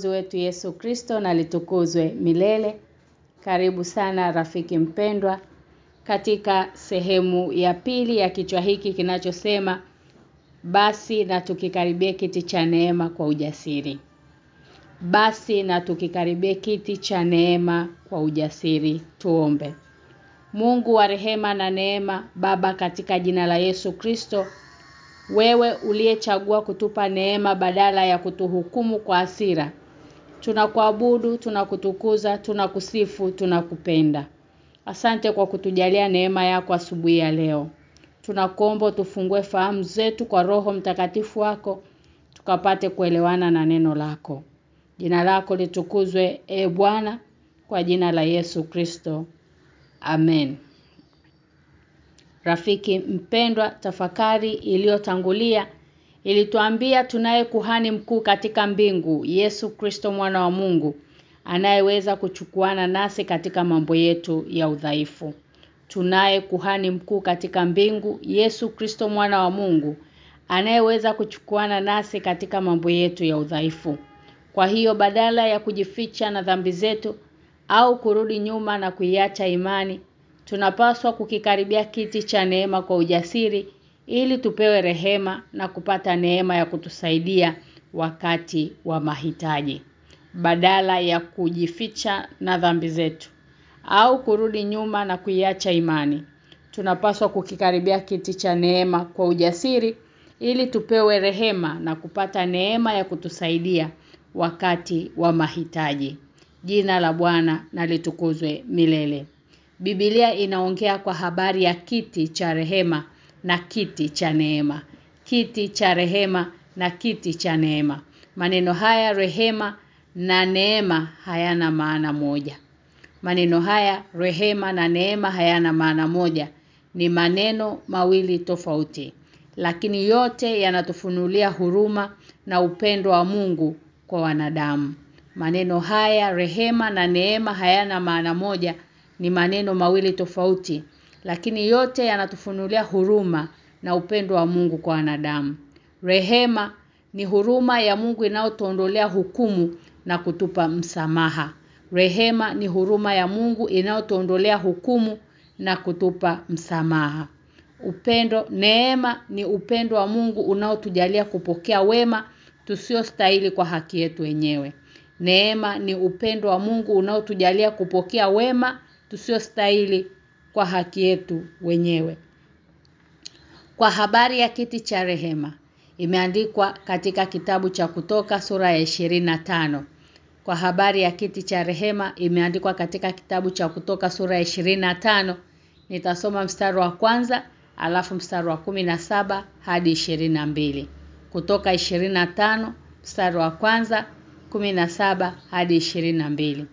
mwokozi wetu Yesu Kristo na litukuzwe milele. Karibu sana rafiki mpendwa katika sehemu ya pili ya kichwa hiki kinachosema basi na tukikaribia kiti cha neema kwa ujasiri. Basi na tukikaribia kiti cha neema kwa ujasiri tuombe. Mungu wa rehema na neema baba katika jina la Yesu Kristo wewe uliyechagua kutupa neema badala ya kutuhukumu kwa hasira. Tunakuabudu, tunakutukuza, tunakusifu, tunakupenda. Asante kwa kutujalia neema yako asubuhi ya leo. Tunakuomba tufungue fahamu zetu kwa roho mtakatifu wako tukapate kuelewana na neno lako. Jina lako litukuzwe e Bwana kwa jina la Yesu Kristo. Amen. Rafiki mpendwa tafakari iliyotangulia ilituambia tunaye kuhani mkuu katika mbingu Yesu Kristo mwana wa Mungu anayeweza kuchukuana nasi katika mambo yetu ya udhaifu. Tunaye kuhani mkuu katika mbingu Yesu Kristo mwana wa Mungu anayeweza kuchukuana nasi katika mambo yetu ya udhaifu. Kwa hiyo badala ya kujificha na dhambi zetu au kurudi nyuma na kuiacha imani tunapaswa kukikaribia kiti cha neema kwa ujasiri ili tupewe rehema na kupata neema ya kutusaidia wakati wa mahitaji. Badala ya kujificha na dhambi zetu au kurudi nyuma na kuiacha imani tunapaswa kukikaribia kiti cha neema kwa ujasiri ili tupewe rehema na kupata neema ya kutusaidia wakati wa mahitaji. Jina la Bwana na litukuzwe milele. Biblia inaongea kwa habari ya kiti cha rehema na kiti cha neema. Kiti cha rehema na kiti cha neema. Maneno haya rehema na neema hayana maana moja. Maneno haya rehema na neema hayana maana moja. Ni maneno mawili tofauti. Lakini yote yanatufunulia huruma na upendo wa Mungu kwa wanadamu. Maneno haya rehema na neema hayana maana moja ni maneno mawili tofauti lakini yote yanatufunulia huruma na upendo wa Mungu kwa wanadamu. Rehema ni huruma ya Mungu inayotuondolea hukumu na kutupa msamaha. Rehema ni huruma ya Mungu inayotuondolea hukumu na kutupa msamaha. Upendo neema ni upendo wa Mungu unaotujalia kupokea wema tusiostahili kwa haki yetu wenyewe. Neema ni upendo wa Mungu unaotujalia kupokea wema tusiostahili kwa haki yetu wenyewe. Kwa habari ya kiti cha rehema imeandikwa katika kitabu cha kutoka sura ya 25. Kwa habari ya kiti cha rehema imeandikwa katika kitabu cha kutoka sura ya 25. Nitasoma mstari wa kwanza alafu mstari wa 17 hadi 22. Kutoka 25 mstari wa kwanza 17 hadi 22.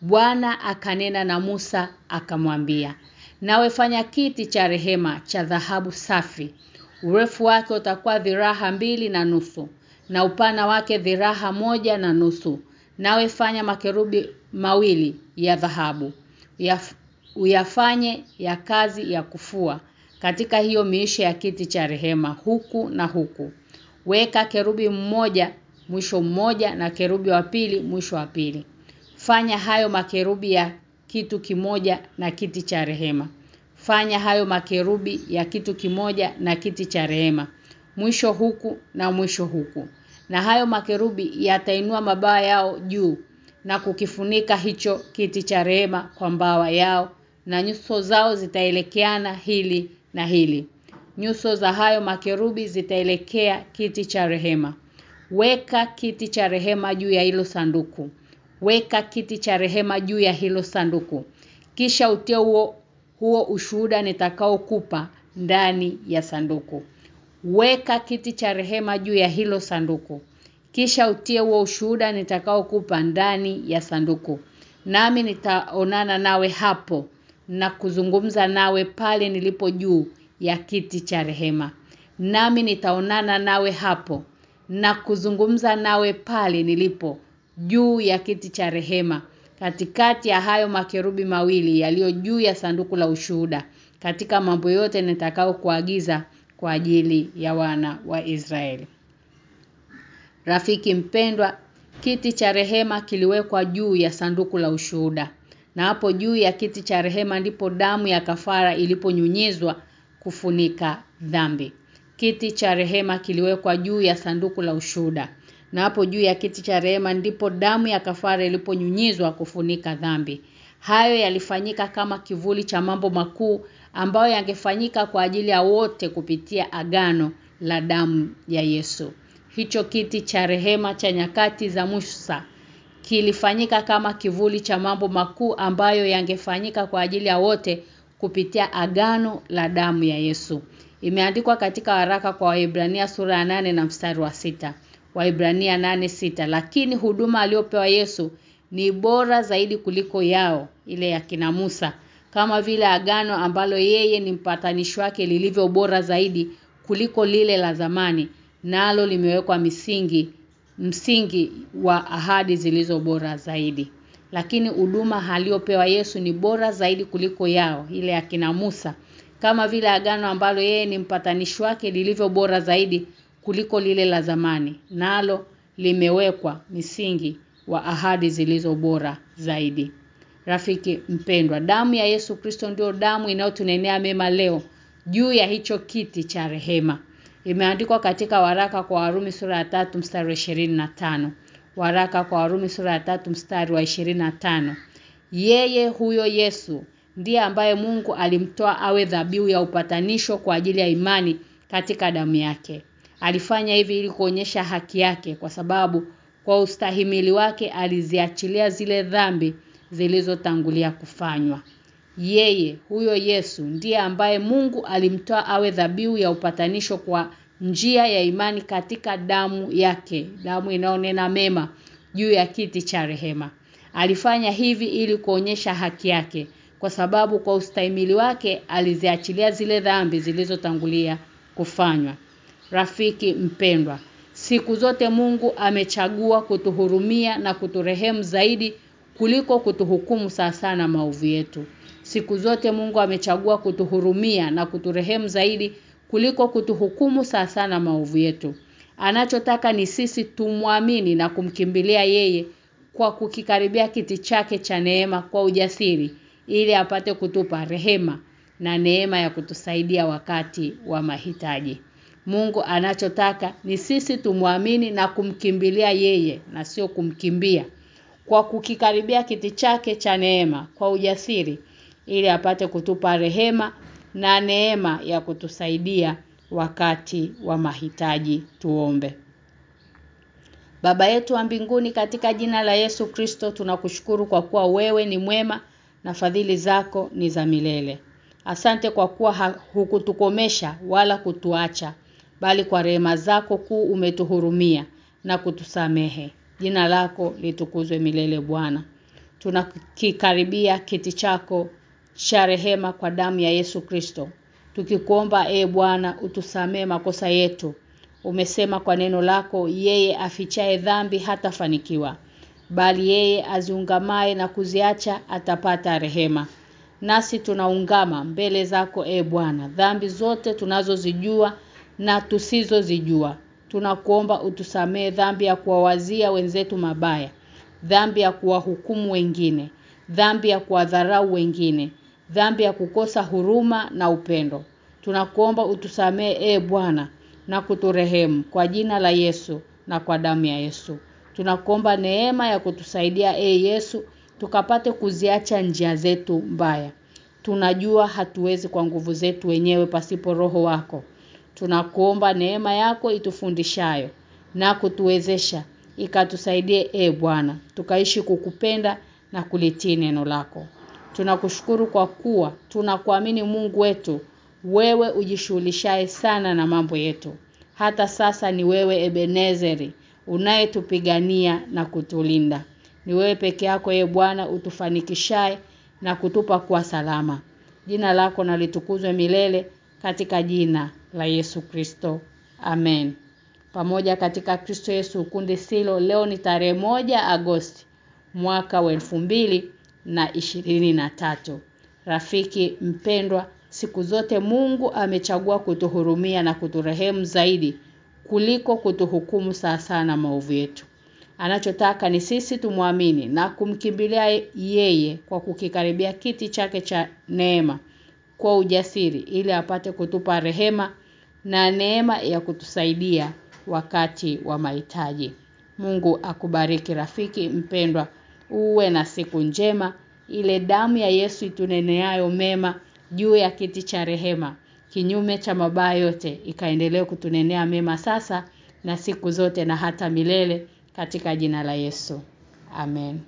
Bwana akanena na Musa akamwambia, "Nawe fanya kiti cha rehema cha dhahabu safi. Urefu wake utakuwa dhiraha mbili na nusu na upana wake dhiraha moja na nusu. Nawe fanya makerubi mawili ya dhahabu. Uyafanye ya kazi ya kufua katika hiyo miisho ya kiti cha rehema huku na huku. Weka kerubi mmoja mwisho mmoja na kerubi wa pili mwisho wa pili. Fanya hayo makerubi ya kitu kimoja na kiti cha rehema. Fanya hayo makerubi ya kitu kimoja na kiti cha rehema. Mwisho huku na mwisho huku. Na hayo makerubi yatainua mabawa yao juu na kukifunika hicho kiti cha rehema kwa mbawa yao na nyuso zao zitaelekeana hili na hili. Nyuso za hayo makerubi zitaelekea kiti cha rehema. Weka kiti cha rehema juu ya hilo sanduku. Weka kiti cha rehema juu ya hilo sanduku. Kisha utie huo huo ushuhuda nitakaokupa ndani ya sanduku. Weka kiti cha rehema juu ya hilo sanduku. Kisha utie huo ushuhuda nitakaokupa ndani ya sanduku. Nami nitaonana nawe hapo na kuzungumza nawe pale nilipo juu ya kiti cha rehema. Nami nitaonana nawe hapo na kuzungumza nawe pale nilipo juu ya kiti cha rehema katikati ya hayo makerubi mawili yaliyo juu ya sanduku la ushuhuda katika mambo yote nitakao kuagiza kwa ajili ya wana wa Israeli. Rafiki mpendwa, kiti cha rehema kiliwekwa juu ya sanduku la ushuhuda. Na hapo juu ya kiti cha rehema ndipo damu ya kafara iliponyunyizwa kufunika dhambi. Kiti cha rehema kiliwekwa juu ya sanduku la ushuhuda. Na hapo juu ya kiti cha rehema ndipo damu ya kafara iliponyunyizwa kufunika dhambi. Hayo yalifanyika kama kivuli cha mambo makuu ambayo yangefanyika kwa ajili ya wote kupitia agano la damu ya Yesu. Hicho kiti cha rehema cha nyakati za Musa kilifanyika kama kivuli cha mambo makuu ambayo yangefanyika kwa ajili ya wote kupitia agano la damu ya Yesu. Imeandikwa katika waraka kwa Waebrania sura ya 8 na mstari wa sita Waibrania 8:6 lakini huduma aliyopewa Yesu ni bora zaidi kuliko yao ile ya kina Musa. Kama vile agano ambalo yeye ni mpatanishi wake lilivyo bora zaidi kuliko lile la zamani nalo limewekwa misingi msingi wa ahadi zilizo bora zaidi. Lakini huduma aliyopewa Yesu ni bora zaidi kuliko yao ile ya kina Musa. Kama vile agano ambalo yeye ni mpatanishi wake lilivyo bora zaidi kuliko lile la zamani. Nalo limewekwa misingi wa ahadi zilizo bora zaidi. Rafiki mpendwa damu ya Yesu Kristo ndio damu inayotunenea mema leo juu ya hicho kiti cha rehema. Imeandikwa katika waraka kwa Warumi sura ya 3 mstari wa 25 waraka kwa Warumi sura ya 3 mstari wa 25 yeye huyo Yesu ndiye ambaye Mungu alimtoa awe dhabihu ya upatanisho kwa ajili ya imani katika damu yake alifanya hivi ili kuonyesha haki yake kwa sababu kwa ustahimili wake aliziachilia zile dhambi zilizotangulia kufanywa. Yeye huyo Yesu ndiye ambaye Mungu alimtoa awe dhabihu ya upatanisho kwa njia ya imani katika damu yake damu inaonena mema juu ya kiti cha rehema. Alifanya hivi ili kuonyesha haki yake kwa sababu kwa ustahimili wake aliziachilia zile dhambi zilizotangulia kufanywa rafiki mpendwa. Siku zote Mungu amechagua kutuhurumia na kuturehemu zaidi kuliko kutuhukumu sana sana maovu yetu. Siku zote Mungu amechagua kutuhurumia na kuturehemu zaidi kuliko kutuhukumu sana sana maovu yetu. Anachotaka ni sisi tumwamini na kumkimbilia yeye kwa kukikaribia kiti chake cha neema kwa ujasiri ili apate kutupa rehema na neema ya kutusaidia wakati wa mahitaji. Mungu anachotaka ni sisi tumwamini na kumkimbilia yeye na sio kumkimbia kwa kukikaribia kiti chake cha neema kwa ujasiri ili apate kutupa rehema na neema ya kutusaidia wakati wa mahitaji tuombe. Baba yetu wa mbinguni katika jina la Yesu Kristo tunakushukuru kwa kuwa wewe ni mwema na fadhili zako ni za milele. Asante kwa kuwa hukutukomesha wala kutuacha bali kwa rehema zako kuu umetuhurumia na kutusamehe. Jina lako litukuzwe milele Bwana. Tunakikaribia kiti chako cha rehema kwa damu ya Yesu Kristo. Tukikuomba e Bwana utusamee makosa yetu. Umesema kwa neno lako yeye afichaye dhambi hatafanikiwa bali yeye aziungamaye na kuziacha atapata rehema. Nasi tunaungama mbele zako e Bwana dhambi zote tunazozijua na tusizozijua. Tunakuomba utusamee dhambi ya kuwawazia wenzetu mabaya, dhambi ya kuwahukumu wengine, dhambi ya kuwadharau wengine, dhambi ya kukosa huruma na upendo. Tunakuomba utusamee e Bwana na kuturehemu kwa jina la Yesu na kwa damu ya Yesu. Tunakuomba neema ya kutusaidia e Yesu tukapate kuziacha njia zetu mbaya. Tunajua hatuwezi kwa nguvu zetu wenyewe pasipo roho wako. Tunakuomba neema yako itufundishayo na kutuwezesha ikatusaidie e Bwana tukaishi kukupenda na kulitii neno lako. Tunakushukuru kwa kuwa tunakuamini Mungu wetu wewe ujishughulishaye sana na mambo yetu. Hata sasa ni wewe Ebenezeri unayetupigania na kutulinda. Ni wewe peke yako ye Bwana utufanikishaye na kutupa kuwa salama. Jina lako nalitukuzwe milele katika jina la Yesu Kristo. Amen. Pamoja katika Kristo Yesu kundi silo leo ni tarehe moja Agosti mwaka wa mbili na ishirini na tatu. Rafiki mpendwa siku zote Mungu amechagua kutuhurumia na kuturehemu zaidi kuliko kutuhukumu saa sana maovu yetu. Anachotaka ni sisi tumwamini na kumkimbilia yeye kwa kukikaribia kiti chake cha neema kwa ujasiri ili apate kutupa rehema na neema ya kutusaidia wakati wa mahitaji. Mungu akubariki rafiki mpendwa. Uwe na siku njema. Ile damu ya Yesu ituneneayo mema juu ya kiti cha rehema. Kinyume cha mabaya yote ikaendelee kutunenea mema sasa na siku zote na hata milele katika jina la Yesu. Amen.